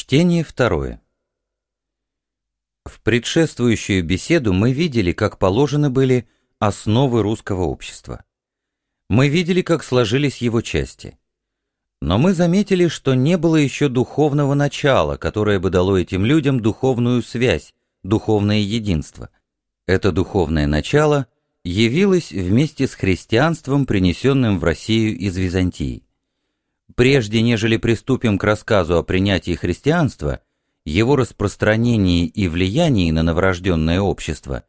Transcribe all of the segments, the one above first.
Чтение второе. В предшествующую беседу мы видели, как положены были основы русского общества. Мы видели, как сложились его части. Но мы заметили, что не было еще духовного начала, которое бы дало этим людям духовную связь, духовное единство. Это духовное начало явилось вместе с христианством, принесенным в Россию из Византии. Прежде нежели приступим к рассказу о принятии христианства, его распространении и влиянии на новорожденное общество,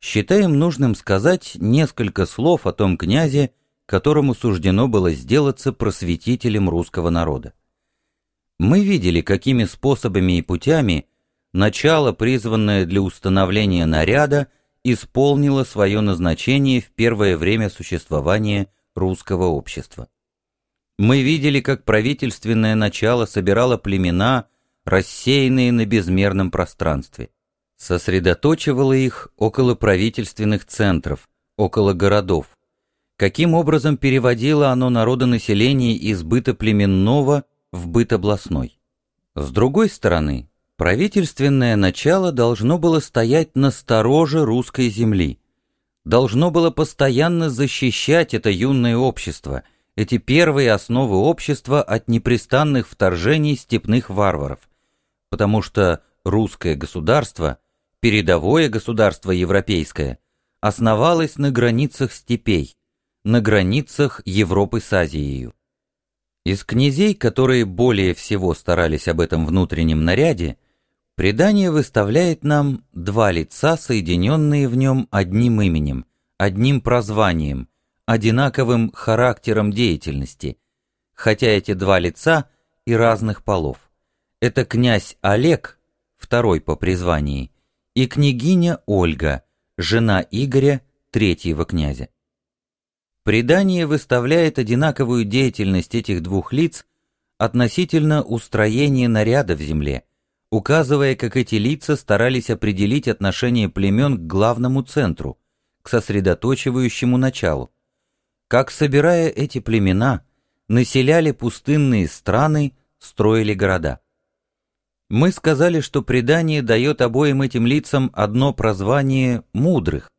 считаем нужным сказать несколько слов о том князе, которому суждено было сделаться просветителем русского народа. Мы видели, какими способами и путями начало, призванное для установления наряда, исполнило свое назначение в первое время существования русского общества. Мы видели, как правительственное начало собирало племена, рассеянные на безмерном пространстве, сосредоточивало их около правительственных центров, около городов, каким образом переводило оно народонаселение из быта племенного в быт областной. С другой стороны, правительственное начало должно было стоять на стороже русской земли, должно было постоянно защищать это юное общество – эти первые основы общества от непрестанных вторжений степных варваров, потому что русское государство, передовое государство европейское, основалось на границах степей, на границах Европы с Азией. Из князей, которые более всего старались об этом внутреннем наряде, предание выставляет нам два лица, соединенные в нем одним именем, одним прозванием, одинаковым характером деятельности, хотя эти два лица и разных полов. Это князь Олег, второй по призвании, и княгиня Ольга, жена Игоря, третьего князя. Предание выставляет одинаковую деятельность этих двух лиц относительно устроения наряда в земле, указывая, как эти лица старались определить отношение племен к главному центру, к сосредоточивающему началу, как, собирая эти племена, населяли пустынные страны, строили города. Мы сказали, что предание дает обоим этим лицам одно прозвание «мудрых».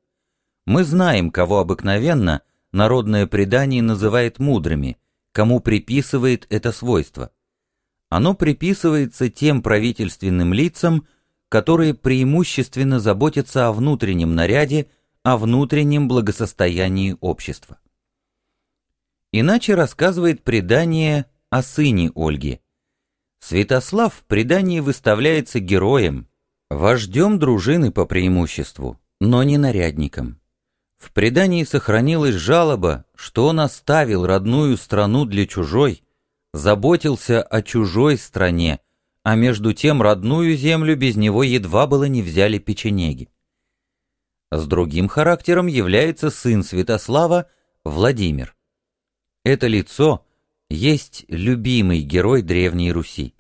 Мы знаем, кого обыкновенно народное предание называет мудрыми, кому приписывает это свойство. Оно приписывается тем правительственным лицам, которые преимущественно заботятся о внутреннем наряде, о внутреннем благосостоянии общества. Иначе рассказывает предание о сыне Ольги. Святослав в предании выставляется героем, вождем дружины по преимуществу, но не нарядником. В предании сохранилась жалоба, что он оставил родную страну для чужой, заботился о чужой стране, а между тем родную землю без него едва было не взяли печенеги. С другим характером является сын Святослава Владимир. Это лицо есть любимый герой Древней Руси.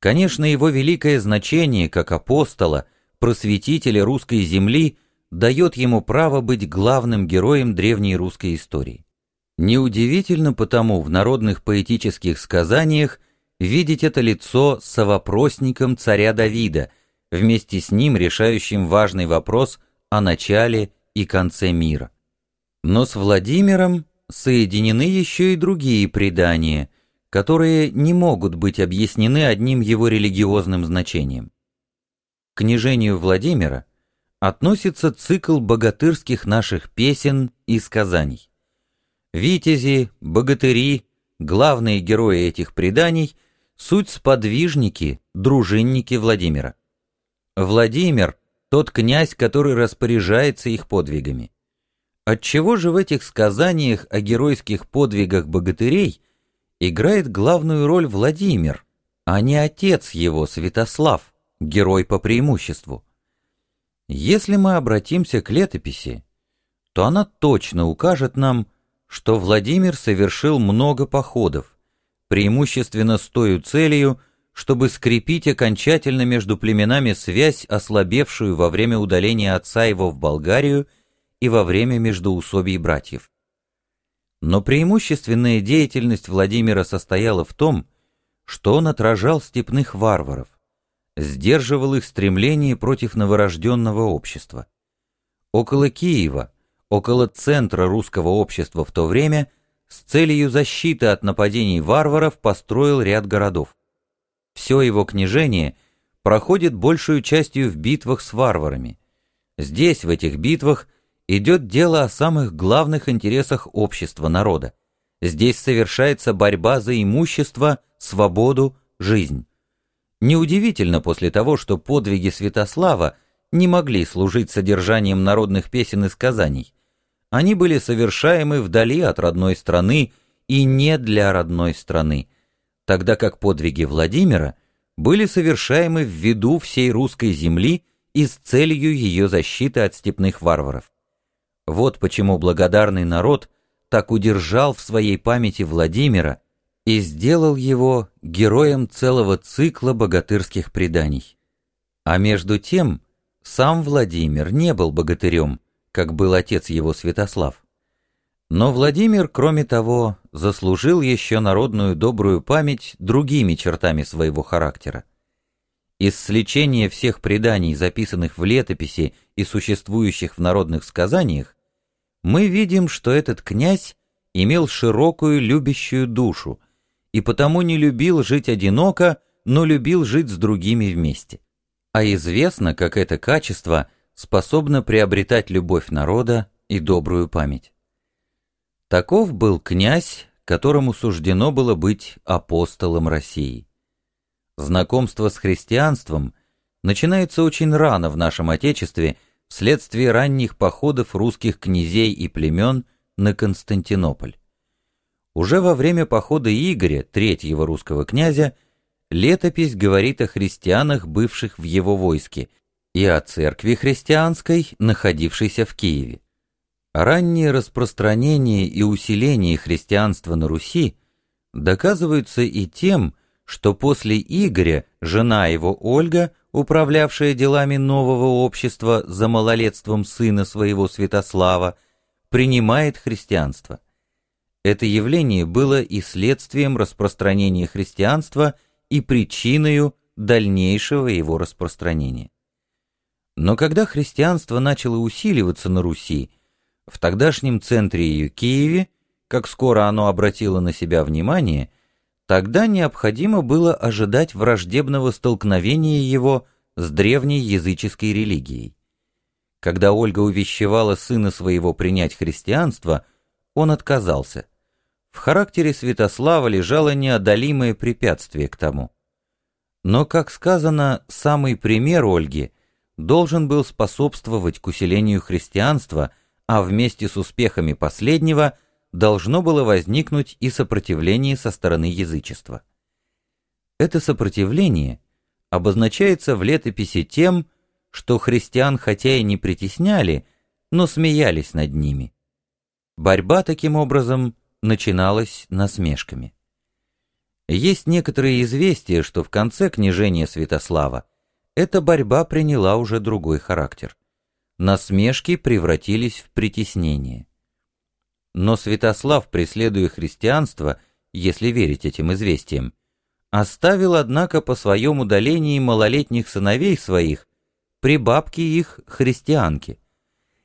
Конечно, его великое значение как апостола, просветителя русской земли, дает ему право быть главным героем древней русской истории. Неудивительно потому в народных поэтических сказаниях видеть это лицо совопросником царя Давида, вместе с ним решающим важный вопрос о начале и конце мира. Но с Владимиром соединены еще и другие предания, которые не могут быть объяснены одним его религиозным значением. К княжению Владимира относится цикл богатырских наших песен и сказаний. Витязи, богатыри, главные герои этих преданий — суть сподвижники, дружинники Владимира. Владимир — тот князь, который распоряжается их подвигами. Отчего же в этих сказаниях о геройских подвигах богатырей играет главную роль Владимир, а не отец его, Святослав, герой по преимуществу? Если мы обратимся к летописи, то она точно укажет нам, что Владимир совершил много походов, преимущественно с той целью, чтобы скрепить окончательно между племенами связь, ослабевшую во время удаления отца его в Болгарию и во время междоусобий братьев. Но преимущественная деятельность Владимира состояла в том, что он отражал степных варваров, сдерживал их стремление против новорожденного общества. Около Киева, около центра русского общества в то время, с целью защиты от нападений варваров построил ряд городов. Все его княжение проходит большую частью в битвах с варварами. Здесь, в этих битвах, идет дело о самых главных интересах общества, народа. Здесь совершается борьба за имущество, свободу, жизнь. Неудивительно после того, что подвиги Святослава не могли служить содержанием народных песен и сказаний. Они были совершаемы вдали от родной страны и не для родной страны, тогда как подвиги Владимира были совершаемы в виду всей русской земли и с целью ее защиты от степных варваров. Вот почему благодарный народ так удержал в своей памяти Владимира и сделал его героем целого цикла богатырских преданий. А между тем, сам Владимир не был богатырем, как был отец его Святослав. Но Владимир, кроме того, заслужил еще народную добрую память другими чертами своего характера. Из сличения всех преданий, записанных в летописи и существующих в народных сказаниях, мы видим, что этот князь имел широкую любящую душу и потому не любил жить одиноко, но любил жить с другими вместе. А известно, как это качество способно приобретать любовь народа и добрую память. Таков был князь, которому суждено было быть апостолом России. Знакомство с христианством начинается очень рано в нашем Отечестве вследствие ранних походов русских князей и племен на Константинополь. Уже во время похода Игоря, третьего русского князя, летопись говорит о христианах, бывших в его войске, и о церкви христианской, находившейся в Киеве. Раннее распространение и усиление христианства на Руси доказываются и тем, что после Игоря жена его Ольга, управлявшая делами нового общества за малолетством сына своего Святослава, принимает христианство. Это явление было и следствием распространения христианства и причиной дальнейшего его распространения. Но когда христианство начало усиливаться на Руси, в тогдашнем центре ее Киеве, как скоро оно обратило на себя внимание, тогда необходимо было ожидать враждебного столкновения его с древней языческой религией. Когда Ольга увещевала сына своего принять христианство, он отказался. В характере Святослава лежало неодолимое препятствие к тому. Но, как сказано, самый пример Ольги должен был способствовать к усилению христианства – а вместе с успехами последнего должно было возникнуть и сопротивление со стороны язычества. Это сопротивление обозначается в летописи тем, что христиан хотя и не притесняли, но смеялись над ними. Борьба таким образом начиналась насмешками. Есть некоторые известия, что в конце княжения Святослава эта борьба приняла уже другой характер насмешки превратились в притеснение. Но Святослав, преследуя христианство, если верить этим известиям, оставил, однако, по своем удалении малолетних сыновей своих, при бабке их христианки.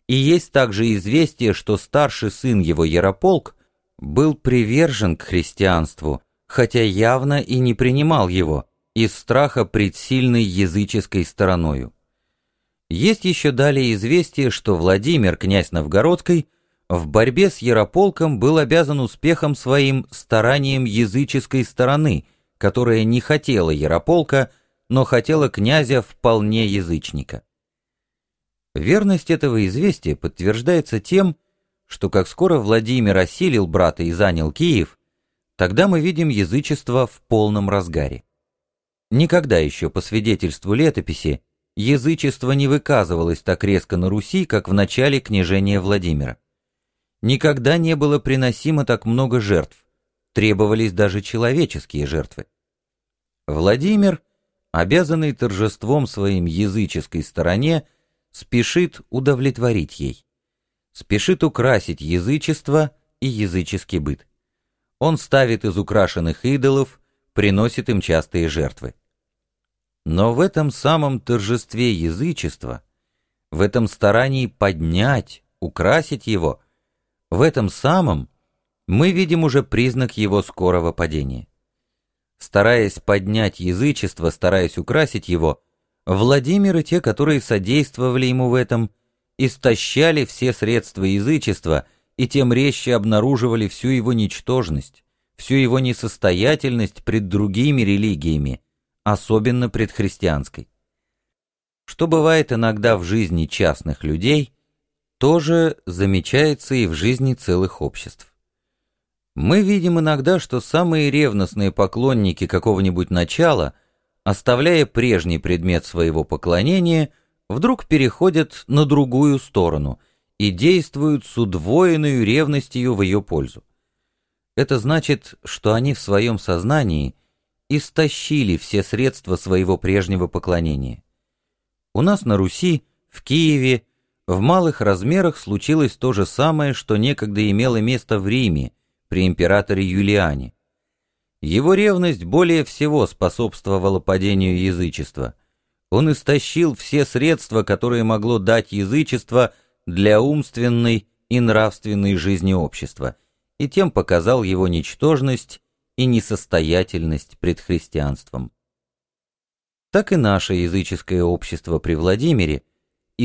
И есть также известие, что старший сын его Ярополк был привержен к христианству, хотя явно и не принимал его, из страха пред сильной языческой стороною. Есть еще далее известие, что Владимир, князь Новгородский, в борьбе с Ярополком был обязан успехом своим старанием языческой стороны, которая не хотела Ярополка, но хотела князя вполне язычника. Верность этого известия подтверждается тем, что как скоро Владимир осилил брата и занял Киев, тогда мы видим язычество в полном разгаре. Никогда еще, по свидетельству летописи, язычество не выказывалось так резко на Руси, как в начале княжения Владимира. Никогда не было приносимо так много жертв, требовались даже человеческие жертвы. Владимир, обязанный торжеством своим языческой стороне, спешит удовлетворить ей, спешит украсить язычество и языческий быт. Он ставит из украшенных идолов, приносит им частые жертвы. Но в этом самом торжестве язычества, в этом старании поднять, украсить его, в этом самом мы видим уже признак его скорого падения. Стараясь поднять язычество, стараясь украсить его, Владимир и те, которые содействовали ему в этом, истощали все средства язычества и тем резче обнаруживали всю его ничтожность, всю его несостоятельность пред другими религиями, особенно пред христианской. Что бывает иногда в жизни частных людей, тоже замечается и в жизни целых обществ. Мы видим иногда, что самые ревностные поклонники какого-нибудь начала, оставляя прежний предмет своего поклонения, вдруг переходят на другую сторону и действуют с удвоенной ревностью в ее пользу. Это значит, что они в своем сознании истощили все средства своего прежнего поклонения. У нас на Руси, в Киеве, в малых размерах случилось то же самое, что некогда имело место в Риме при императоре Юлиане. Его ревность более всего способствовала падению язычества. Он истощил все средства, которые могло дать язычество для умственной и нравственной жизни общества – и тем показал его ничтожность и несостоятельность пред христианством. Так и наше языческое общество при Владимире,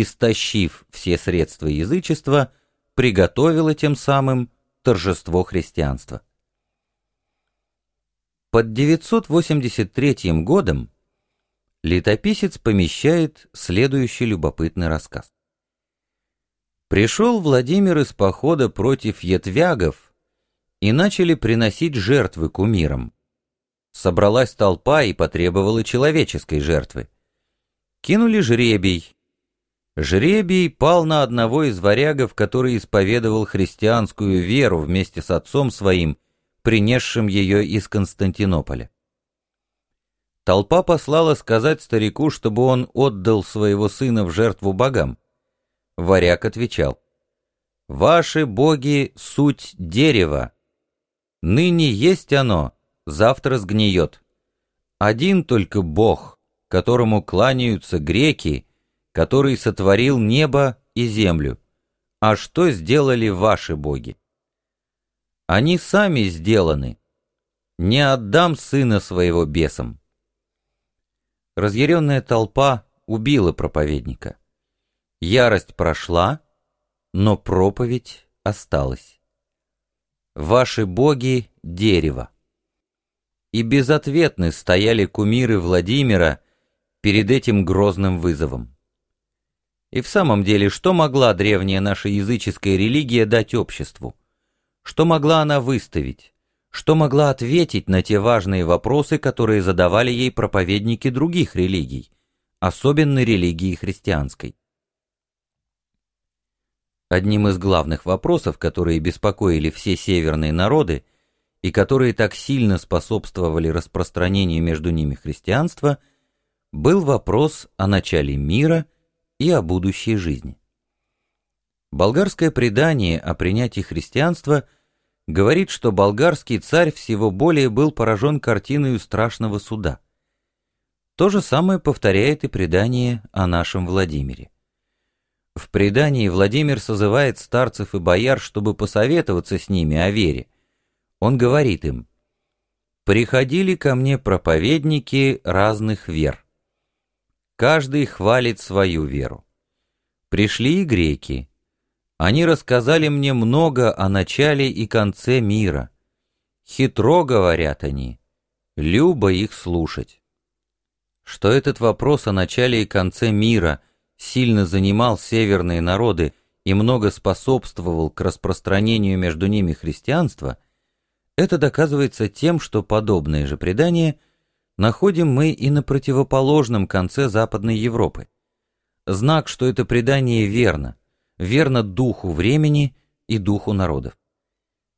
истощив все средства язычества, приготовило тем самым торжество христианства. Под 983 годом летописец помещает следующий любопытный рассказ. Пришел Владимир из похода против ятвягов и начали приносить жертвы кумирам. Собралась толпа и потребовала человеческой жертвы. Кинули жребий. Жребий пал на одного из варягов, который исповедовал христианскую веру вместе с отцом своим, принесшим ее из Константинополя. Толпа послала сказать старику, чтобы он отдал своего сына в жертву богам. Варяг отвечал, «Ваши боги — суть дерева, Ныне есть оно, завтра сгниет. Один только Бог, которому кланяются греки, который сотворил небо и землю. А что сделали ваши боги? Они сами сделаны. Не отдам сына своего бесам. Разъяренная толпа убила проповедника. Ярость прошла, но проповедь осталась. Ваши боги — дерево. И безответны стояли кумиры Владимира перед этим грозным вызовом. И в самом деле, что могла древняя наша языческая религия дать обществу? Что могла она выставить? Что могла ответить на те важные вопросы, которые задавали ей проповедники других религий, особенно религии христианской? Одним из главных вопросов, которые беспокоили все северные народы и которые так сильно способствовали распространению между ними христианства, был вопрос о начале мира и о будущей жизни. Болгарское предание о принятии христианства говорит, что болгарский царь всего более был поражен картиной страшного суда. То же самое повторяет и предание о нашем Владимире. В предании Владимир созывает старцев и бояр, чтобы посоветоваться с ними о вере. Он говорит им, «Приходили ко мне проповедники разных вер. Каждый хвалит свою веру. Пришли и греки. Они рассказали мне много о начале и конце мира. Хитро говорят они, любо их слушать. Что этот вопрос о начале и конце мира – сильно занимал северные народы и много способствовал к распространению между ними христианства, это доказывается тем, что подобные же предания находим мы и на противоположном конце Западной Европы. Знак, что это предание верно, верно духу времени и духу народов.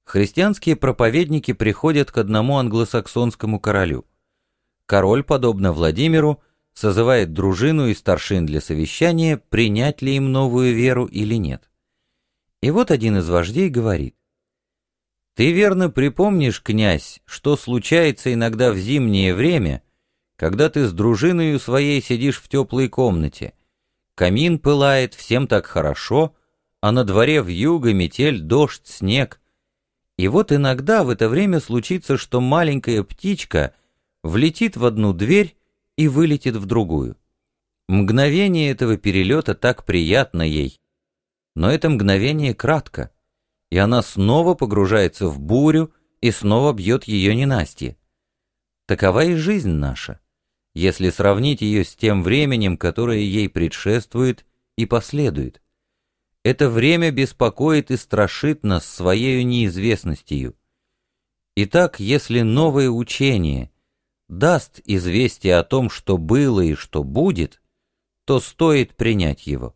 Христианские проповедники приходят к одному англосаксонскому королю. Король, подобно Владимиру, созывает дружину и старшин для совещания, принять ли им новую веру или нет. И вот один из вождей говорит, Ты верно припомнишь, князь, что случается иногда в зимнее время, когда ты с дружиною своей сидишь в теплой комнате. Камин пылает, всем так хорошо, а на дворе в юго метель, дождь, снег. И вот иногда в это время случится, что маленькая птичка влетит в одну дверь и вылетит в другую. Мгновение этого перелета так приятно ей. Но это мгновение кратко и она снова погружается в бурю и снова бьет ее ненастье. Такова и жизнь наша, если сравнить ее с тем временем, которое ей предшествует и последует. Это время беспокоит и страшит нас своей неизвестностью. Итак, если новое учение даст известие о том, что было и что будет, то стоит принять его.